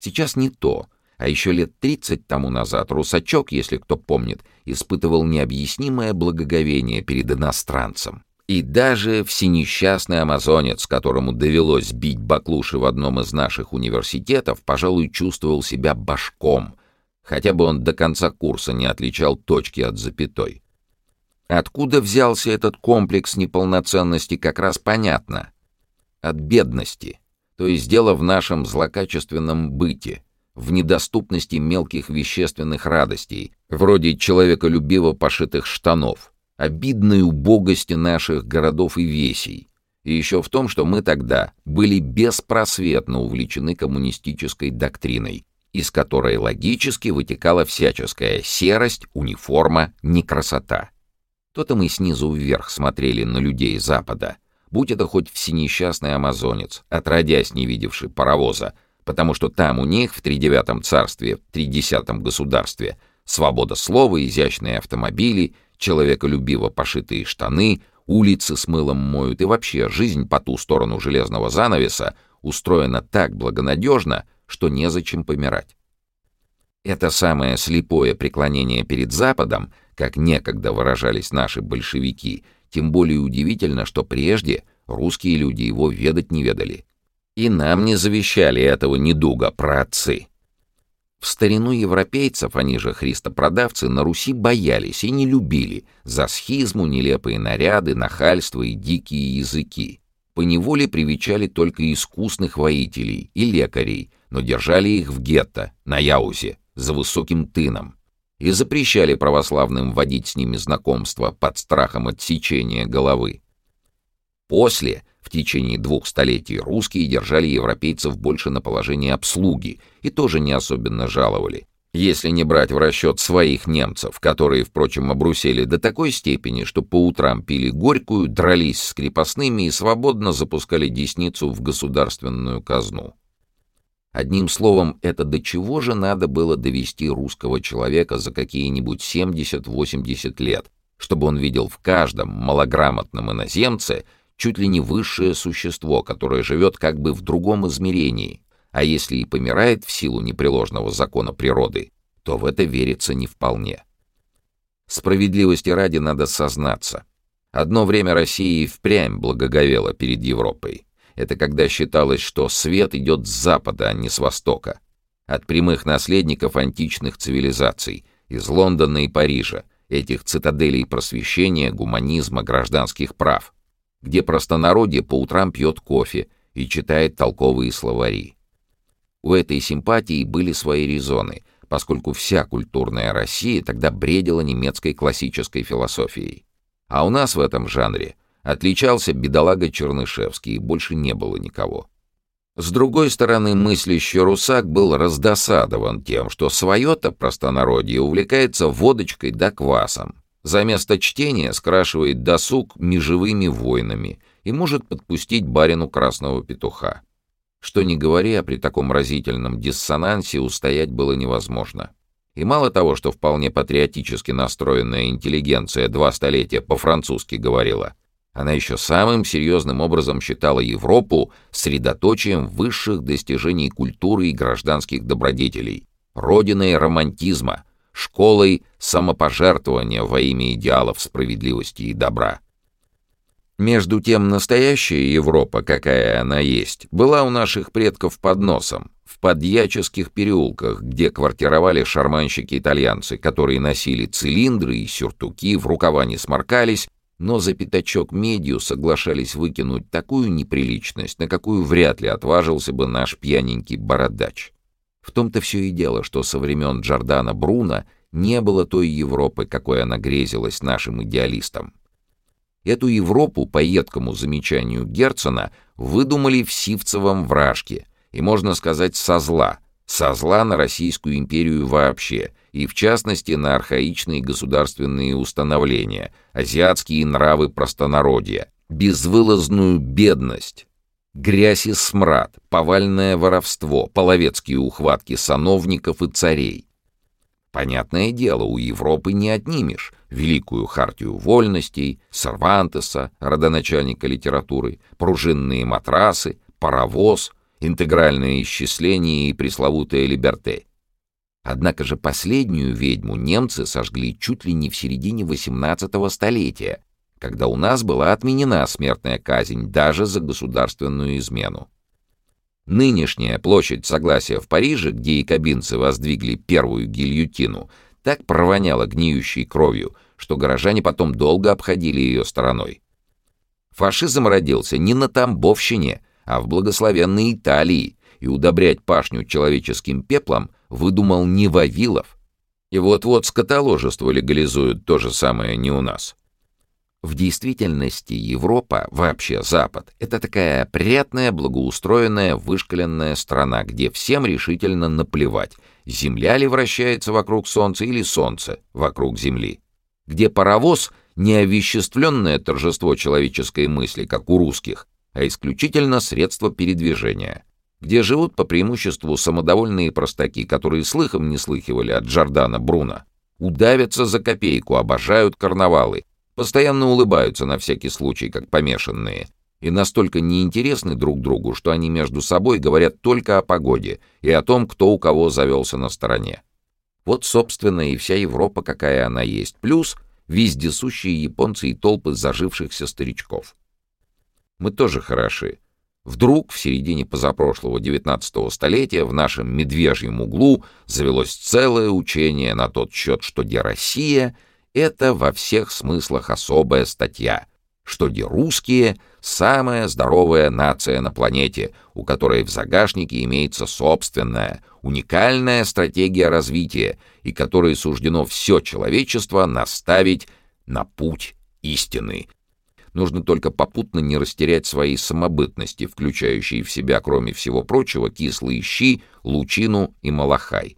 Сейчас не то, а еще лет 30 тому назад русачок, если кто помнит, испытывал необъяснимое благоговение перед иностранцем. И даже всенесчастный амазонец, которому довелось бить баклуши в одном из наших университетов, пожалуй, чувствовал себя башком, хотя бы он до конца курса не отличал точки от запятой. Откуда взялся этот комплекс неполноценности, как раз понятно. От бедности, то есть дело в нашем злокачественном быте, в недоступности мелких вещественных радостей, вроде человеколюбиво пошитых штанов, обидной убогости наших городов и весей, и еще в том, что мы тогда были беспросветно увлечены коммунистической доктриной, из которой логически вытекала всяческая серость, униформа, некрасота. То-то мы снизу вверх смотрели на людей Запада, будь это хоть всенесчастный амазонец, отродясь не видевший паровоза, потому что там у них в тридевятом царстве, в тридесятом государстве свобода слова, изящные автомобили, человеколюбиво пошитые штаны, улицы с мылом моют и вообще жизнь по ту сторону железного занавеса устроена так благонадежно, что незачем помирать. Это самое слепое преклонение перед Западом, как некогда выражались наши большевики, тем более удивительно, что прежде русские люди его ведать не ведали. И нам не завещали этого недуга праотцы. В старину европейцев, они же христопродавцы, на Руси боялись и не любили за схизму, нелепые наряды, нахальство и дикие языки. Поневоле привечали только искусных воителей и лекарей, но держали их в гетто, на Яузе, за высоким тыном, и запрещали православным водить с ними знакомство под страхом отсечения головы. После, в течение двух столетий, русские держали европейцев больше на положении обслуги и тоже не особенно жаловали. Если не брать в расчет своих немцев, которые, впрочем, обрусели до такой степени, что по утрам пили горькую, дрались с крепостными и свободно запускали десницу в государственную казну. Одним словом, это до чего же надо было довести русского человека за какие-нибудь 70-80 лет, чтобы он видел в каждом малограмотном иноземце чуть ли не высшее существо, которое живет как бы в другом измерении, а если и помирает в силу непреложного закона природы, то в это верится не вполне. Справедливости ради надо сознаться. Одно время Россия и впрямь благоговела перед Европой. Это когда считалось, что свет идет с запада, а не с востока. От прямых наследников античных цивилизаций, из Лондона и Парижа, этих цитаделей просвещения, гуманизма, гражданских прав, где простонародье по утрам пьет кофе и читает толковые словари. У этой симпатии были свои резоны, поскольку вся культурная Россия тогда бредила немецкой классической философией. А у нас в этом жанре Отличался бедолага Чернышевский, и больше не было никого. С другой стороны, мыслящий русак был раздосадован тем, что свое-то простонародье увлекается водочкой да квасом. За место чтения скрашивает досуг межевыми войнами и может подпустить барину красного петуха. Что ни говори, а при таком разительном диссонансе устоять было невозможно. И мало того, что вполне патриотически настроенная интеллигенция два столетия по-французски говорила, она еще самым серьезным образом считала Европу средоточием высших достижений культуры и гражданских добродетелей, родиной романтизма, школой самопожертвования во имя идеалов справедливости и добра. Между тем, настоящая Европа, какая она есть, была у наших предков под носом, в подьяческих переулках, где квартировали шарманщики-итальянцы, которые носили цилиндры и сюртуки, в рукава не сморкались, но за пятачок медью соглашались выкинуть такую неприличность, на какую вряд ли отважился бы наш пьяненький бородач. В том-то все и дело, что со времен Джордана Бруна не было той Европы, какой она грезилась нашим идеалистам. Эту Европу, по едкому замечанию Герцена, выдумали в Сивцевом вражке, и, можно сказать, со зла, со зла на Российскую империю вообще — и, в частности, на архаичные государственные установления, азиатские нравы простонародья, безвылазную бедность, грязь и смрад, повальное воровство, половецкие ухватки сановников и царей. Понятное дело, у Европы не отнимешь великую хартию вольностей, Сервантеса, родоначальника литературы, пружинные матрасы, паровоз интегральное исчисление и пресловутая либерте. Однако же последнюю ведьму немцы сожгли чуть ли не в середине XVIII столетия, когда у нас была отменена смертная казнь даже за государственную измену. Нынешняя площадь Согласия в Париже, где якобинцы воздвигли первую гильютину, так провоняла гниющей кровью, что горожане потом долго обходили ее стороной. Фашизм родился не на Тамбовщине, а в благословенной Италии, и удобрять пашню человеческим пеплом выдумал не Вавилов. И вот-вот скотоложество легализуют то же самое не у нас. В действительности Европа, вообще Запад, это такая опрятная, благоустроенная, вышкаленная страна, где всем решительно наплевать, Земля ли вращается вокруг Солнца или Солнце вокруг Земли. Где паровоз — не овеществленное торжество человеческой мысли, как у русских, а исключительно средство передвижения. Где живут по преимуществу самодовольные простаки, которые слыхом не слыхивали от Джордана Бруно. Удавятся за копейку, обожают карнавалы, Постоянно улыбаются на всякий случай, как помешанные, и настолько неинтересны друг другу, что они между собой говорят только о погоде и о том, кто у кого завелся на стороне. Вот, собственно, и вся Европа, какая она есть, плюс вездесущие японцы и толпы зажившихся старичков. Мы тоже хороши. Вдруг в середине позапрошлого XIX столетия в нашем медвежьем углу завелось целое учение на тот счет, что где Россия — это во всех смыслах особая статья, что где русские — самая здоровая нация на планете, у которой в загашнике имеется собственная, уникальная стратегия развития и которой суждено все человечество наставить на путь истины. Нужно только попутно не растерять своей самобытности, включающей в себя, кроме всего прочего, кислые щи, лучину и малахай.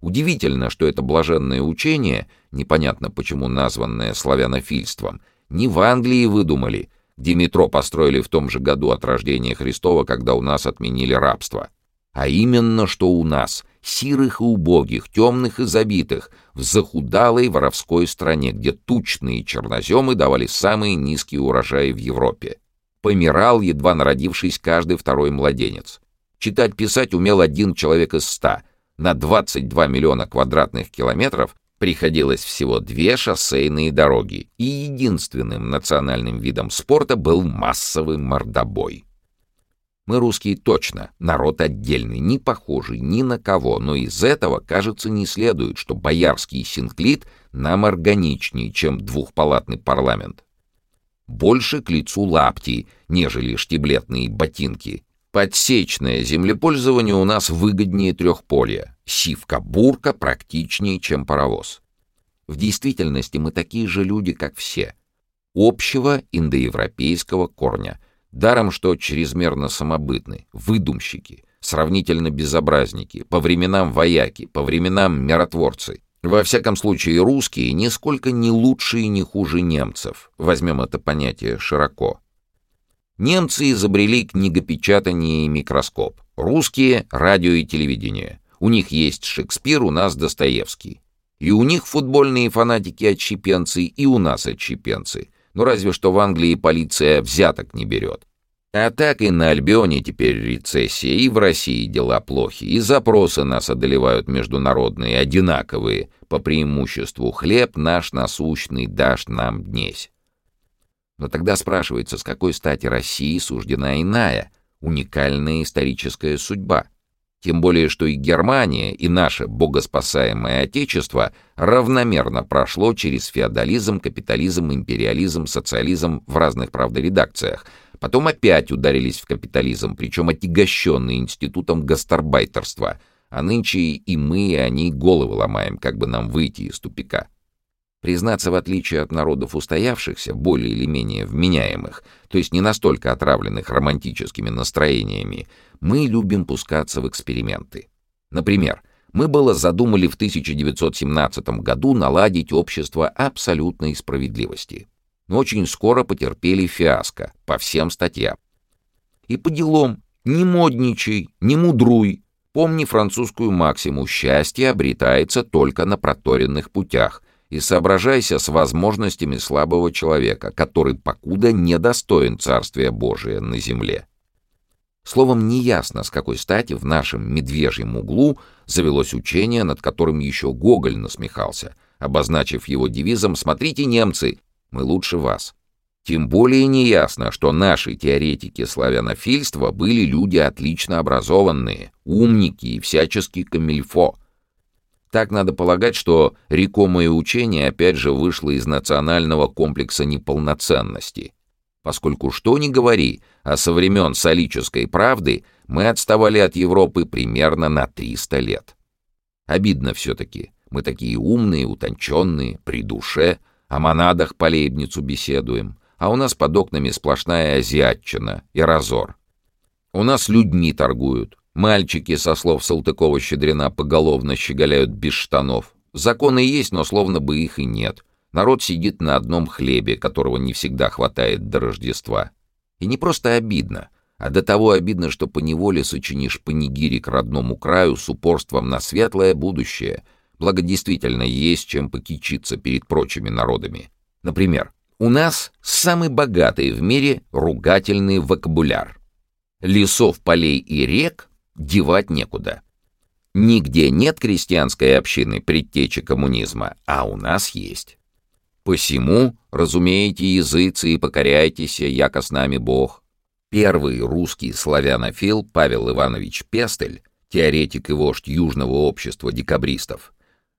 Удивительно, что это блаженное учение, непонятно почему названное славянофильством, не в Англии выдумали, где метро построили в том же году от рождения Христова, когда у нас отменили рабство. А именно, что у нас, сирых и убогих, темных и забитых, в захудалой воровской стране, где тучные черноземы давали самые низкие урожаи в Европе. Помирал, едва народившись, каждый второй младенец. Читать-писать умел один человек из ста — на 22 миллиона квадратных километров приходилось всего две шоссейные дороги, и единственным национальным видом спорта был массовый мордобой. Мы русские точно, народ отдельный, не похожий ни на кого, но из этого, кажется, не следует, что боярский синклит нам органичнее, чем двухпалатный парламент. Больше к лицу лапти, нежели штиблетные ботинки, Подсечное землепользование у нас выгоднее трехполья. Сивка-бурка практичнее, чем паровоз. В действительности мы такие же люди, как все. Общего индоевропейского корня. Даром, что чрезмерно самобытны, выдумщики, сравнительно безобразники, по временам вояки, по временам миротворцы. Во всяком случае, русские нисколько не лучше и не хуже немцев. Возьмем это понятие широко. Немцы изобрели книгопечатание и микроскоп. Русские — радио и телевидение. У них есть Шекспир, у нас Достоевский. И у них футбольные фанатики отщепенцы, и у нас отщепенцы. Но разве что в Англии полиция взяток не берет. А так и на Альбионе теперь рецессия, и в России дела плохи, и запросы нас одолевают международные, одинаковые, по преимуществу хлеб наш насущный дашь нам днесь. Но тогда спрашивается, с какой стати России суждена иная, уникальная историческая судьба? Тем более, что и Германия, и наше богоспасаемое Отечество равномерно прошло через феодализм, капитализм, империализм, социализм в разных, правда, редакциях. Потом опять ударились в капитализм, причем отягощенный институтом гастарбайтерства. А нынче и мы, и они головы ломаем, как бы нам выйти из тупика. Признаться, в отличие от народов устоявшихся, более или менее вменяемых, то есть не настолько отравленных романтическими настроениями, мы любим пускаться в эксперименты. Например, мы было задумали в 1917 году наладить общество абсолютной справедливости. Но очень скоро потерпели фиаско по всем статьям. И по делам «не модничай, не мудруй», Помни французскую максиму «счастье обретается только на проторенных путях», и соображайся с возможностями слабого человека, который покуда недостоин Царствия Божия на земле. Словом, неясно, с какой стати в нашем медвежьем углу завелось учение, над которым еще Гоголь насмехался, обозначив его девизом «Смотрите, немцы, мы лучше вас». Тем более неясно, что наши теоретики славянофильства были люди отлично образованные, умники и всячески камильфо. Так надо полагать, что рекомое учение опять же вышло из национального комплекса неполноценности — поскольку что ни говори, а со времен солической правды мы отставали от Европы примерно на 300 лет. Обидно все-таки. Мы такие умные, утонченные, при душе, о монадах по лейбницу беседуем, а у нас под окнами сплошная азиатчина и разор. У нас людьми торгуют. Мальчики, со слов Салтыкова-Щедрина, поголовно щеголяют без штанов. Законы есть, но словно бы их и нет. Народ сидит на одном хлебе, которого не всегда хватает до Рождества. И не просто обидно, а до того обидно, что поневоле сочинишь панигири к родному краю с упорством на светлое будущее, благо действительно есть чем покичиться перед прочими народами. Например, у нас самый богатый в мире ругательный вокабуляр. Лесов, полей и рек девать некуда. Нигде нет крестьянской общины предтечи коммунизма, а у нас есть. Посему разумеете языцы и покоряйтесь, яко с нами Бог. Первый русский славянофил Павел Иванович Пестель, теоретик и вождь Южного общества декабристов,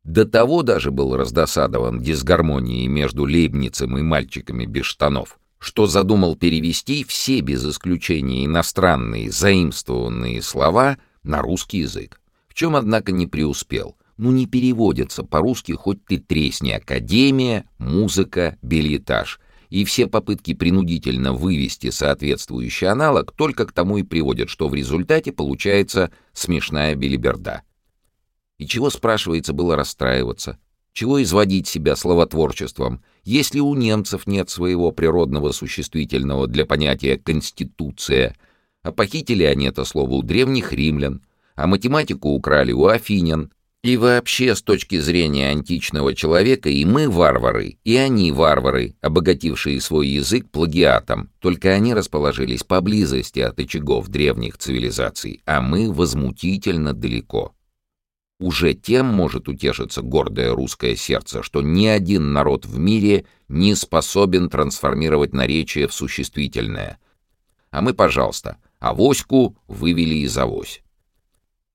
до того даже был раздосадован дисгармонией между лейбницем и мальчиками без штанов, что задумал перевести все без исключения иностранные заимствованные слова на русский язык, в чем, однако, не преуспел, ну не переводится по-русски хоть ты тресни академия, музыка, бельетаж. И все попытки принудительно вывести соответствующий аналог только к тому и приводят, что в результате получается смешная белиберда. И чего, спрашивается, было расстраиваться? Чего изводить себя словотворчеством, если у немцев нет своего природного существительного для понятия «конституция», а похитили они это слово у древних римлян, а математику украли у афинян, и вообще, с точки зрения античного человека, и мы варвары, и они варвары, обогатившие свой язык плагиатом, только они расположились поблизости от очагов древних цивилизаций, а мы возмутительно далеко. Уже тем может утешиться гордое русское сердце, что ни один народ в мире не способен трансформировать наречие в существительное. А мы, пожалуйста, авоську вывели из авось.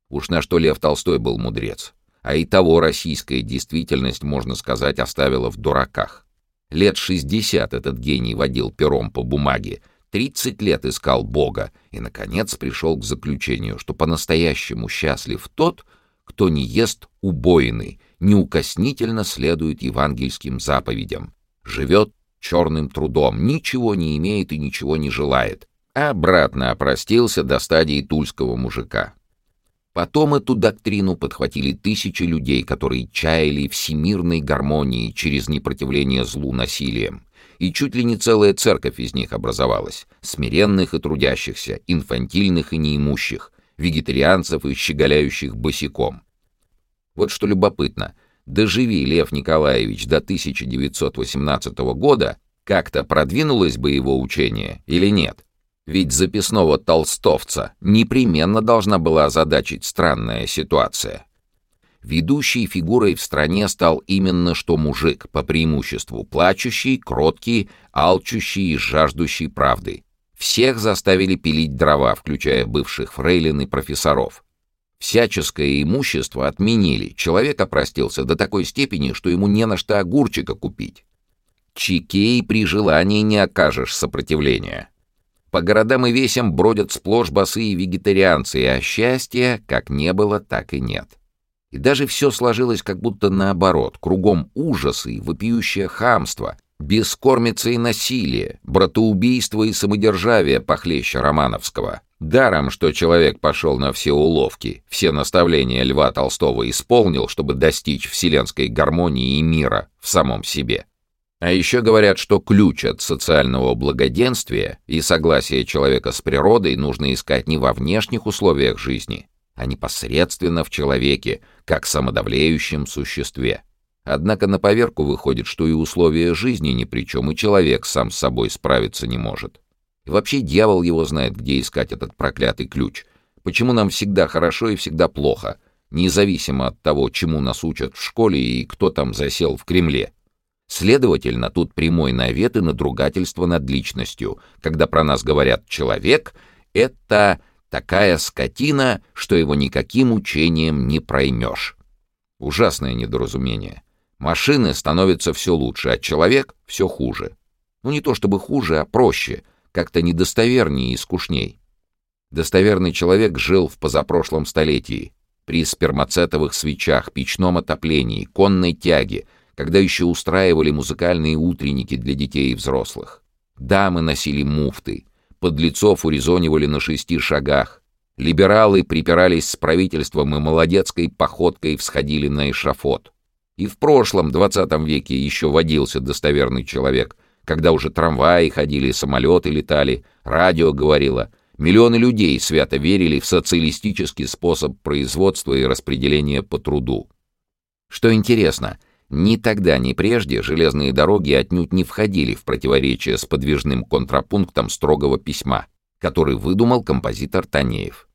Уж на что Лев Толстой был мудрец. А и того российская действительность, можно сказать, оставила в дураках. Лет шестьдесят этот гений водил пером по бумаге, тридцать лет искал Бога и, наконец, пришел к заключению, что по-настоящему счастлив тот, кто не ест убоины, неукоснительно следует евангельским заповедям, живет черным трудом, ничего не имеет и ничего не желает, а обратно опростился до стадии тульского мужика. Потом эту доктрину подхватили тысячи людей, которые чаяли всемирной гармонии через непротивление злу насилием. И чуть ли не целая церковь из них образовалась, смиренных и трудящихся, инфантильных и неимущих, вегетарианцев и щеголяющих босиком. Вот что любопытно, доживи Лев Николаевич до 1918 года, как-то продвинулось бы его учение или нет? Ведь записного толстовца непременно должна была озадачить странная ситуация. Ведущей фигурой в стране стал именно что мужик, по преимуществу плачущий, кроткий, алчущий и жаждущий правды. Всех заставили пилить дрова, включая бывших фрейлин и профессоров. Всяческое имущество отменили, человек опростился до такой степени, что ему не на что огурчика купить. Чекей при желании не окажешь сопротивления. По городам и весям бродят сплошь босые вегетарианцы, а счастья как не было, так и нет. И даже все сложилось как будто наоборот. Кругом ужасы и вопиющее хамство, бескормица и насилие, братоубийство и самодержавие похлеще Романовского. Даром, что человек пошел на все уловки, все наставления Льва Толстого исполнил, чтобы достичь вселенской гармонии и мира в самом себе. А еще говорят, что ключ от социального благоденствия и согласия человека с природой нужно искать не во внешних условиях жизни, а непосредственно в человеке, как самодавлеющем существе. Однако на поверку выходит, что и условия жизни ни при чем, и человек сам с собой справиться не может. И вообще дьявол его знает, где искать этот проклятый ключ. Почему нам всегда хорошо и всегда плохо, независимо от того, чему нас учат в школе и кто там засел в Кремле. Следовательно, тут прямой навет и надругательство над личностью, когда про нас говорят «человек» — это такая скотина, что его никаким учением не проймешь. Ужасное недоразумение. Машины становятся все лучше, а человек — все хуже. Ну не то чтобы хуже, а проще, как-то недостовернее и скучней. Достоверный человек жил в позапрошлом столетии, при спермацетовых свечах, печном отоплении, конной тяге, когда еще устраивали музыкальные утренники для детей и взрослых. Дамы носили муфты, подлецов урезонивали на шести шагах, либералы припирались с правительством и молодецкой походкой всходили на эшафот. И в прошлом, двадцатом веке, еще водился достоверный человек, когда уже трамваи ходили, самолеты летали, радио говорило — Миллионы людей свято верили в социалистический способ производства и распределения по труду. Что интересно, ни тогда, ни прежде железные дороги отнюдь не входили в противоречие с подвижным контрапунктом строгого письма, который выдумал композитор Танеев.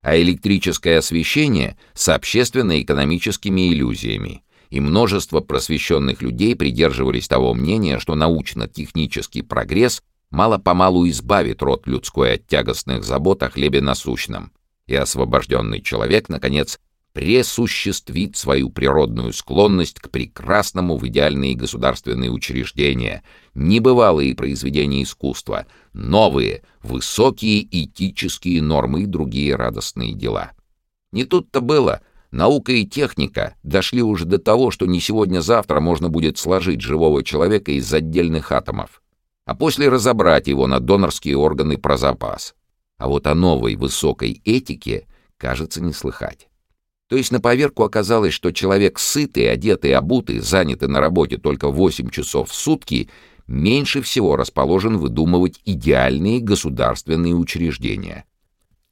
А электрическое освещение с общественно-экономическими иллюзиями, и множество просвещенных людей придерживались того мнения, что научно-технический прогресс мало-помалу избавит род людской от тягостных забот о хлебе насущном, и освобожденный человек, наконец, пресуществит свою природную склонность к прекрасному в идеальные государственные учреждения, небывалые произведения искусства, новые, высокие этические нормы и другие радостные дела. Не тут-то было. Наука и техника дошли уже до того, что не сегодня-завтра можно будет сложить живого человека из отдельных атомов а после разобрать его на донорские органы про запас. А вот о новой высокой этике, кажется, не слыхать. То есть на поверку оказалось, что человек сытый, одетый, обутый, занятый на работе только 8 часов в сутки, меньше всего расположен выдумывать идеальные государственные учреждения.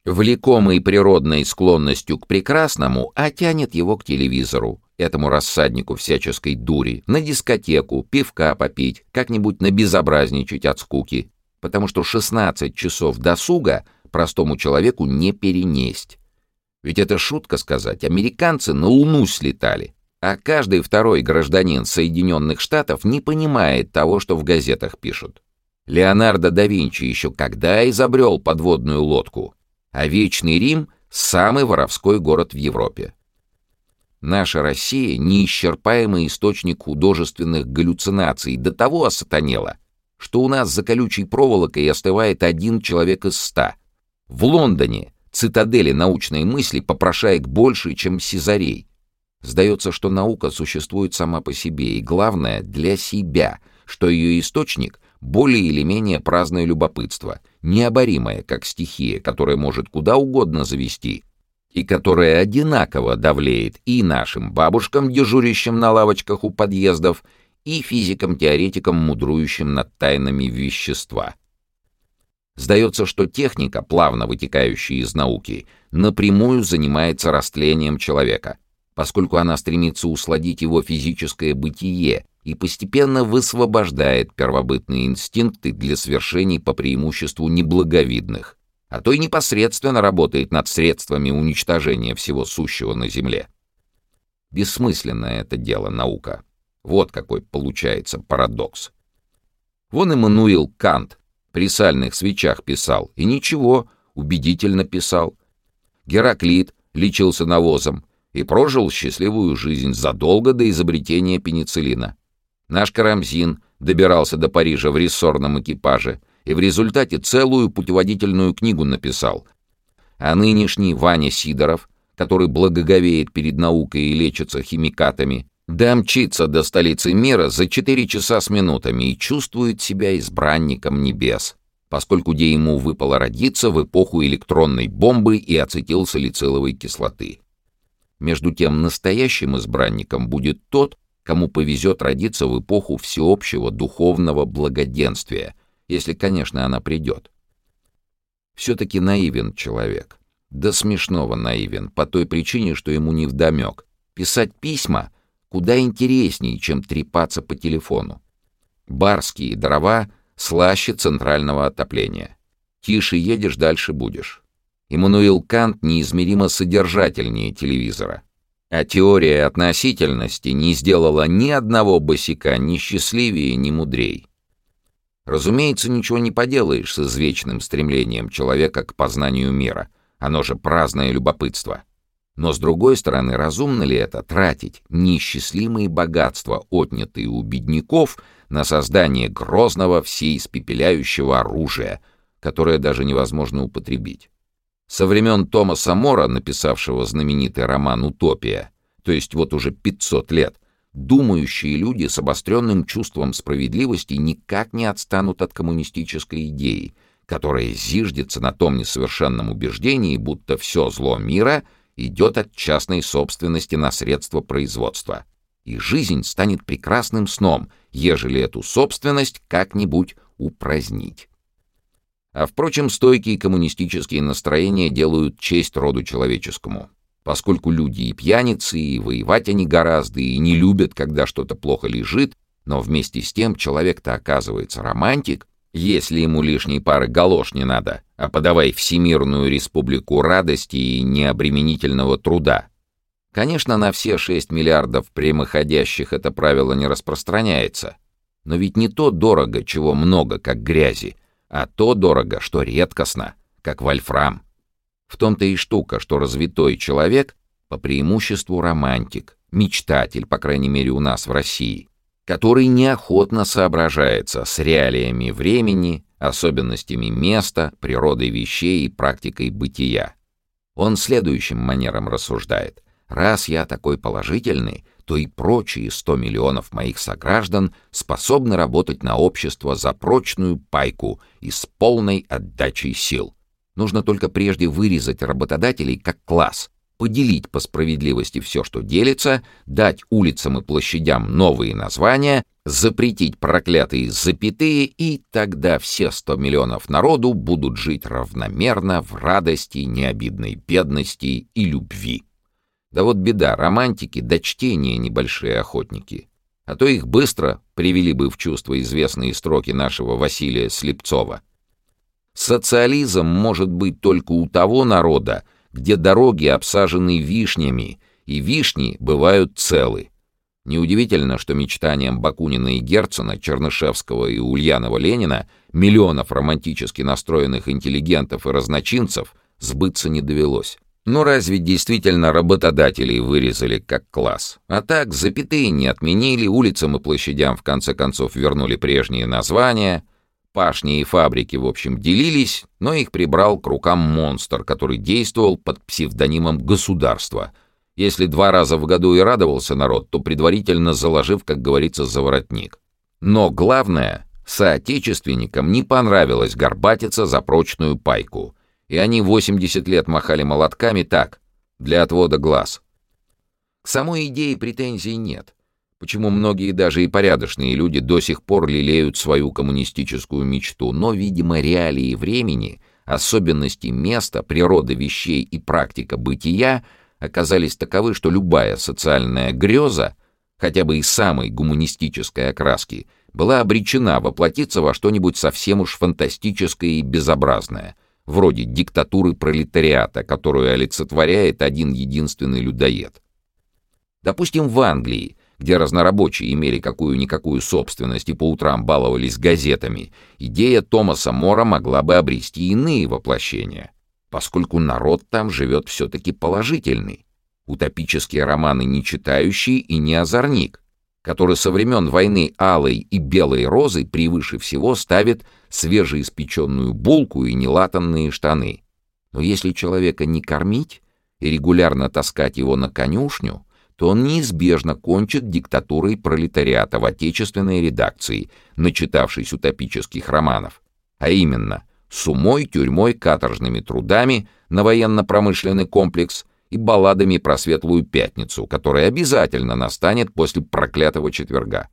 Влекомый природной склонностью к прекрасному, а тянет его к телевизору, этому рассаднику всяческой дури, на дискотеку, пивка попить, как-нибудь набезобразничать от скуки, потому что 16 часов досуга простому человеку не перенесть. Ведь это шутка сказать, американцы на Луну слетали, а каждый второй гражданин Соединенных Штатов не понимает того, что в газетах пишут. Леонардо да Винчи еще когда изобрел подводную лодку, а Вечный Рим — самый воровской город в Европе. Наша Россия — неисчерпаемый источник художественных галлюцинаций, до того осатанела, что у нас за колючей проволокой остывает один человек из ста. В Лондоне цитадели научной мысли попрошаек больше, чем Сизарей. Сдается, что наука существует сама по себе, и главное — для себя, что ее источник — более или менее праздное любопытство, необоримое, как стихия, которая может куда угодно завести — и которая одинаково давлеет и нашим бабушкам, дежурящим на лавочках у подъездов, и физикам-теоретикам, мудрующим над тайнами вещества. Сдается, что техника, плавно вытекающая из науки, напрямую занимается растлением человека, поскольку она стремится усладить его физическое бытие и постепенно высвобождает первобытные инстинкты для свершений по преимуществу неблаговидных, а то и непосредственно работает над средствами уничтожения всего сущего на Земле. Бессмысленное это дело наука. Вот какой получается парадокс. Вон Иммануил Кант при сальных свечах писал, и ничего, убедительно писал. Гераклит лечился навозом и прожил счастливую жизнь задолго до изобретения пенициллина. Наш Карамзин добирался до Парижа в рессорном экипаже — и в результате целую путеводительную книгу написал. А нынешний Ваня Сидоров, который благоговеет перед наукой и лечится химикатами, домчится до столицы мира за 4 часа с минутами и чувствует себя избранником небес, поскольку где ему выпало родиться в эпоху электронной бомбы и ацетилсалициловой кислоты. Между тем, настоящим избранником будет тот, кому повезет родиться в эпоху всеобщего духовного благоденствия — если, конечно, она придет. Все-таки наивен человек. Да смешного наивен, по той причине, что ему невдомек. Писать письма куда интереснее, чем трепаться по телефону. Барские дрова слаще центрального отопления. Тише едешь, дальше будешь. Иммануил Кант неизмеримо содержательнее телевизора. А теория относительности не сделала ни одного босика ни счастливее, ни мудрей. Разумеется, ничего не поделаешь с извечным стремлением человека к познанию мира. Оно же праздное любопытство. Но, с другой стороны, разумно ли это тратить неисчислимые богатства, отнятые у бедняков, на создание грозного всеиспепеляющего оружия, которое даже невозможно употребить? Со времен Томаса Мора, написавшего знаменитый роман «Утопия», то есть вот уже 500 лет, думающие люди с обостренным чувством справедливости никак не отстанут от коммунистической идеи, которая зиждется на том несовершенном убеждении, будто все зло мира — идет от частной собственности на средства производства. И жизнь станет прекрасным сном, ежели эту собственность как-нибудь упразднить. А впрочем, стойкие коммунистические настроения делают честь роду человеческому, поскольку люди и пьяницы, и воевать они гораздо, и не любят, когда что-то плохо лежит, но вместе с тем человек-то оказывается романтик, если ему лишней пары галош не надо, а подавай Всемирную Республику Радости и необременительного труда. Конечно, на все 6 миллиардов прямоходящих это правило не распространяется. Но ведь не то дорого, чего много, как грязи, а то дорого, что редкостно, как вольфрам. В том-то и штука, что развитой человек по преимуществу романтик, мечтатель, по крайней мере у нас в России — который неохотно соображается с реалиями времени, особенностями места, природой вещей и практикой бытия. Он следующим манером рассуждает. «Раз я такой положительный, то и прочие 100 миллионов моих сограждан способны работать на общество за прочную пайку и с полной отдачей сил. Нужно только прежде вырезать работодателей как класс, поделить по справедливости все, что делится, дать улицам и площадям новые названия, запретить проклятые запятые, и тогда все сто миллионов народу будут жить равномерно в радости, необидной бедности и любви. Да вот беда, романтики до чтения небольшие охотники. А то их быстро привели бы в чувство известные строки нашего Василия Слепцова. Социализм может быть только у того народа, где дороги обсажены вишнями, и вишни бывают целы. Неудивительно, что мечтаниям Бакунина и Герцена, Чернышевского и Ульянова-Ленина, миллионов романтически настроенных интеллигентов и разночинцев, сбыться не довелось. Но ну, разве действительно работодателей вырезали как класс? А так, запятые не отменили, улицам и площадям в конце концов вернули прежние названия — Пашни и фабрики, в общем, делились, но их прибрал к рукам монстр, который действовал под псевдонимом государства. Если два раза в году и радовался народ, то предварительно заложив, как говорится, заворотник. Но главное, соотечественникам не понравилось горбатиться за прочную пайку, и они 80 лет махали молотками так, для отвода глаз. К самой идее претензий нет почему многие даже и порядочные люди до сих пор лелеют свою коммунистическую мечту, но, видимо, реалии времени, особенности места, природа вещей и практика бытия оказались таковы, что любая социальная греза, хотя бы и самой гуманистической окраски, была обречена воплотиться во что-нибудь совсем уж фантастическое и безобразное, вроде диктатуры пролетариата, которую олицетворяет один единственный людоед. Допустим, в Англии – где разнорабочие имели какую-никакую собственность и по утрам баловались газетами, идея Томаса Мора могла бы обрести иные воплощения, поскольку народ там живет все-таки положительный, утопические романы не читающий и не озорник, который со времен войны алой и белой розы превыше всего ставит свежеиспеченную булку и нелатанные штаны. Но если человека не кормить и регулярно таскать его на конюшню, то он неизбежно кончит диктатурой пролетариата в отечественной редакции, начитавшись утопических романов. А именно, с умой, тюрьмой, каторжными трудами на военно-промышленный комплекс и балладами про Светлую Пятницу, которая обязательно настанет после проклятого четверга.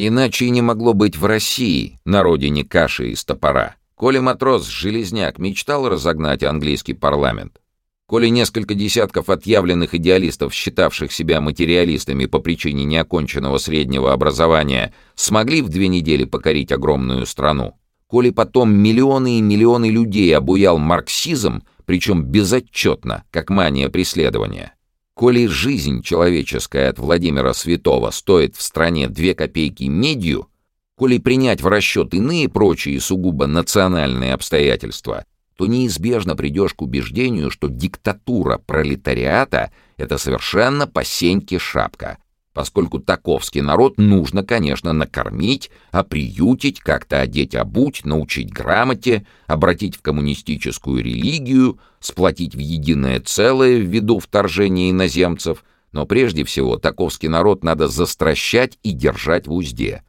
Иначе и не могло быть в России, на родине каши из топора. Коли матрос-железняк мечтал разогнать английский парламент, Коли несколько десятков отъявленных идеалистов, считавших себя материалистами по причине неоконченного среднего образования, смогли в две недели покорить огромную страну, коли потом миллионы и миллионы людей обуял марксизм, причем безотчетно, как мания преследования, коли жизнь человеческая от Владимира Святого стоит в стране две копейки медью, коли принять в расчет иные прочие сугубо национальные обстоятельства — то неизбежно придешь к убеждению, что диктатура пролетариата — это совершенно по сеньке шапка, поскольку таковский народ нужно, конечно, накормить, оприютить, как-то одеть, обуть, научить грамоте, обратить в коммунистическую религию, сплотить в единое целое ввиду вторжения иноземцев, но прежде всего таковский народ надо застращать и держать в узде.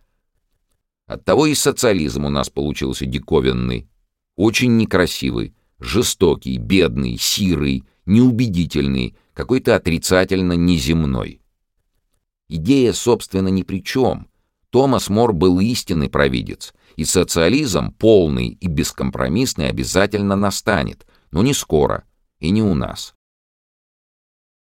Оттого и социализм у нас получился диковинный. Очень некрасивый, жестокий, бедный, сирый, неубедительный, какой-то отрицательно неземной. Идея, собственно, ни при чем. Томас Мор был истинный провидец, и социализм, полный и бескомпромиссный, обязательно настанет, но не скоро и не у нас.